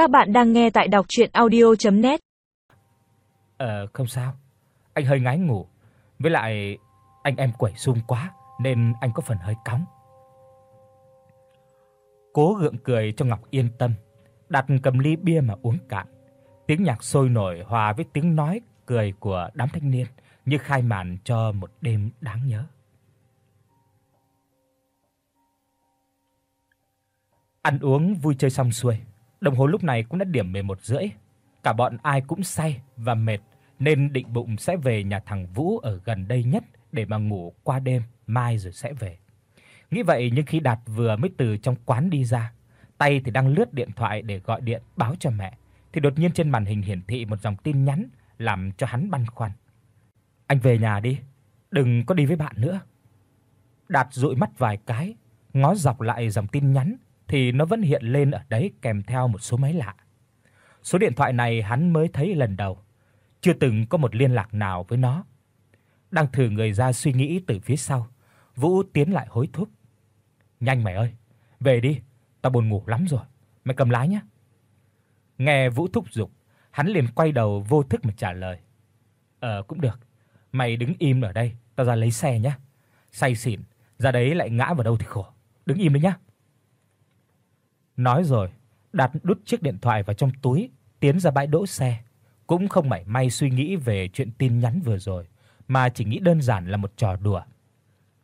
Các bạn đang nghe tại đọc audio net Ờ không sao. Anh hơi ngái ngủ, với lại anh em quẩy sung quá nên anh có phần hơi cóng. Cố gượng cười cho Ngọc yên tâm, đặt cầm ly bia mà uống cạn. Tiếng nhạc sôi nổi hòa với tiếng nói cười của đám thanh niên như khai màn cho một đêm đáng nhớ. Ăn uống vui chơi xong xuôi, đồng hồ lúc này cũng đã điểm 11 rưỡi. Cả bọn ai cũng say và mệt nên định bụng sẽ về nhà thằng Vũ ở gần đây nhất để mà ngủ qua đêm, mai rồi sẽ về. Nghĩ vậy nhưng khi Đạt vừa mới từ trong quán đi ra, tay thì đang lướt điện thoại để gọi điện báo cho mẹ, thì đột nhiên trên màn hình hiển thị một dòng tin nhắn làm cho hắn băn khoăn. Anh về nhà đi, đừng có đi với bạn nữa. Đạt dụi mắt vài cái, ngó dọc lại dòng tin nhắn thì nó vẫn hiện lên ở đấy kèm theo một số máy lạ. Số điện thoại này hắn mới thấy lần đầu, chưa từng có một liên lạc nào với nó. Đang thử người ra suy nghĩ từ phía sau, Vũ tiến lại hối thúc. "Nhanh mày ơi, về đi, tao buồn ngủ lắm rồi, mày cầm lái nhé." Nghe Vũ thúc giục, hắn liền quay đầu vô thức mà trả lời. "Ờ cũng được, mày đứng im ở đây, tao ra lấy xe nhé. Say xỉn, ra đấy lại ngã vào đâu thì khổ. Đứng im đấy nhá." Nói rồi, Đạt đút chiếc điện thoại vào trong túi, tiến ra bãi đỗ xe, cũng không mảy may suy nghĩ về chuyện tin nhắn vừa rồi, mà chỉ nghĩ đơn giản là một trò đùa.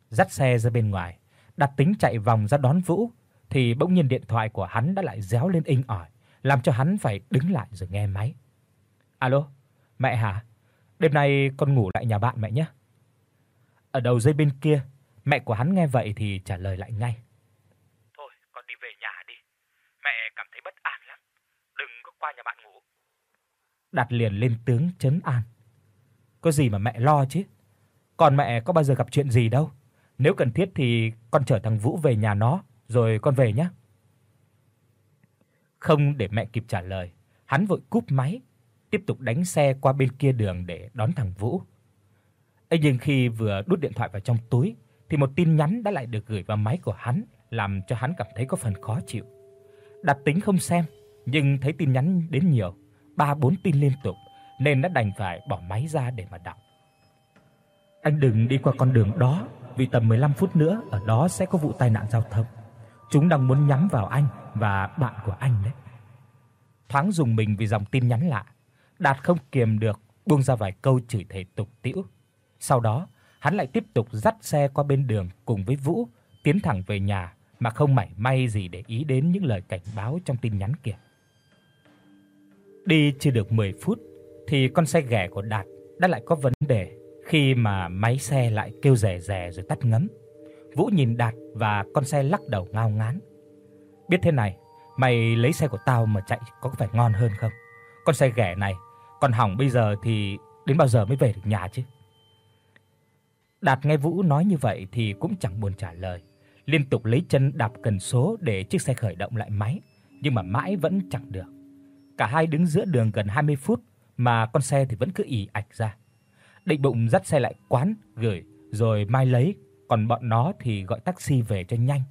Dắt xe ra bên ngoài, Đạt tính chạy vòng ra đón Vũ thì bỗng nhiên điện thoại của hắn đã lại réo lên inh ỏi, làm cho hắn phải đứng lại rồi nghe máy. "Alo, mẹ hả? Đêm nay con ngủ lại nhà bạn mẹ nhé." Ở đầu dây bên kia, mẹ của hắn nghe vậy thì trả lời lại ngay. Thôi, con đi về nhà đi. Mẹ cảm thấy bất an lắm. Đừng có qua nhà bạn ngủ. Đạt liền lên tướng trấn an. Có gì mà mẹ lo chứ? Còn mẹ có bao giờ gặp chuyện gì đâu. Nếu cần thiết thì con chở thằng Vũ về nhà nó rồi con về nhé. Không để mẹ kịp trả lời, hắn vội cúp máy, tiếp tục đánh xe qua bên kia đường để đón thằng Vũ. Ấy nhưng khi vừa đút điện thoại vào trong túi thì một tin nhắn đã lại được gửi vào máy của hắn, làm cho hắn cảm thấy có phần khó chịu. Đặt tính không xem, nhưng thấy tin nhắn đến nhiều, 3 4 tin liên tục nên đã đành phải bỏ máy ra để mà đọc. Anh đừng đi qua con đường đó, vì tầm 15 phút nữa ở đó sẽ có vụ tai nạn giao thông. Chúng đang muốn nhắm vào anh và bạn của anh đấy. Thoáng dùng mình vì dòng tin nhắn lạ, Đạt không kiềm được buông ra vài câu chửi thề tục tĩu. Sau đó, hắn lại tiếp tục dắt xe qua bên đường cùng với Vũ tiến thẳng về nhà mà không mảy may gì để ý đến những lời cảnh báo trong tin nhắn kia. Đi chưa được 10 phút thì con xe ghẻ của Đạt đã lại có vấn đề khi mà máy xe lại kêu rè rè rồi tắt ngấm. Vũ nhìn Đạt và con xe lắc đầu ngao ngán. Biết thế này, mày lấy xe của tao mà chạy có phải ngon hơn không? Con xe ghẻ này, còn hỏng bây giờ thì đến bao giờ mới về được nhà chứ? Đạt nghe Vũ nói như vậy thì cũng chẳng buồn trả lời, liên tục lấy chân đạp cần số để chiếc xe khởi động lại máy, nhưng mà mãi vẫn chẳng được. Cả hai đứng giữa đường gần 20 phút mà con xe thì vẫn cứ ỉ ạch ra. Định bụng dắt xe lại quán gửi rồi mai lấy, còn bọn nó thì gọi taxi về cho nhanh.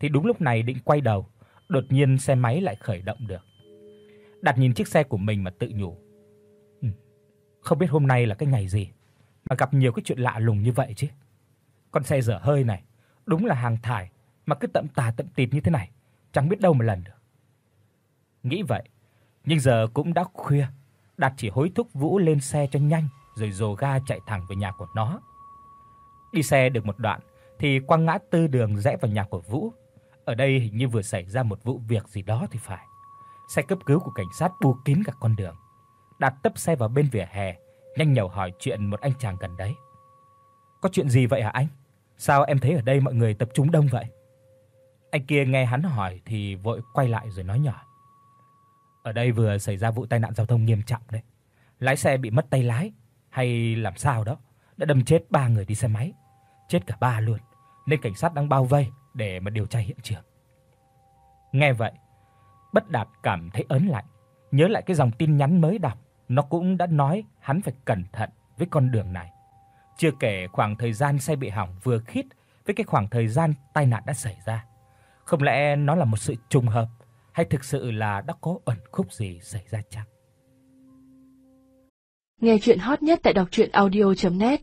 Thì đúng lúc này định quay đầu, đột nhiên xe máy lại khởi động được. Đặt nhìn chiếc xe của mình mà tự nhủ. Ừ, không biết hôm nay là cái ngày gì mà gặp nhiều cái chuyện lạ lùng như vậy chứ. Con xe dở hơi này, đúng là hàng thải mà cứ tậm tà tậm tịt như thế này, chẳng biết đâu mà lần được. Nghĩ vậy, nhưng giờ cũng đã khuya, Đạt chỉ hối thúc Vũ lên xe cho nhanh rồi dồ ga chạy thẳng về nhà của nó. Đi xe được một đoạn thì quang ngã tư đường rẽ vào nhà của Vũ. Ở đây hình như vừa xảy ra một vụ việc gì đó thì phải. Xe cấp cứu của cảnh sát bu kín cả con đường. Đạt tấp xe vào bên vỉa hè, nhanh nhảu hỏi chuyện một anh chàng gần đấy. "Có chuyện gì vậy hả anh? Sao em thấy ở đây mọi người tập trung đông vậy?" Anh kia nghe hắn hỏi thì vội quay lại rồi nói nhỏ. "Ở đây vừa xảy ra vụ tai nạn giao thông nghiêm trọng đấy. Lái xe bị mất tay lái hay làm sao đó, đã đâm chết ba người đi xe máy, chết cả ba luôn, nên cảnh sát đang bao vây để mà điều tra hiện trường." Nghe vậy, Bất Đạt cảm thấy ớn lạnh, nhớ lại cái dòng tin nhắn mới đọc, nó cũng đã nói hắn phải cẩn thận với con đường này. Chưa kể khoảng thời gian xe bị hỏng vừa khít với cái khoảng thời gian tai nạn đã xảy ra. Không lẽ nó là một sự trùng hợp hay thực sự là đã có ẩn khúc gì xảy ra chăng? Nghe truyện hot nhất tại doctruyenaudio.net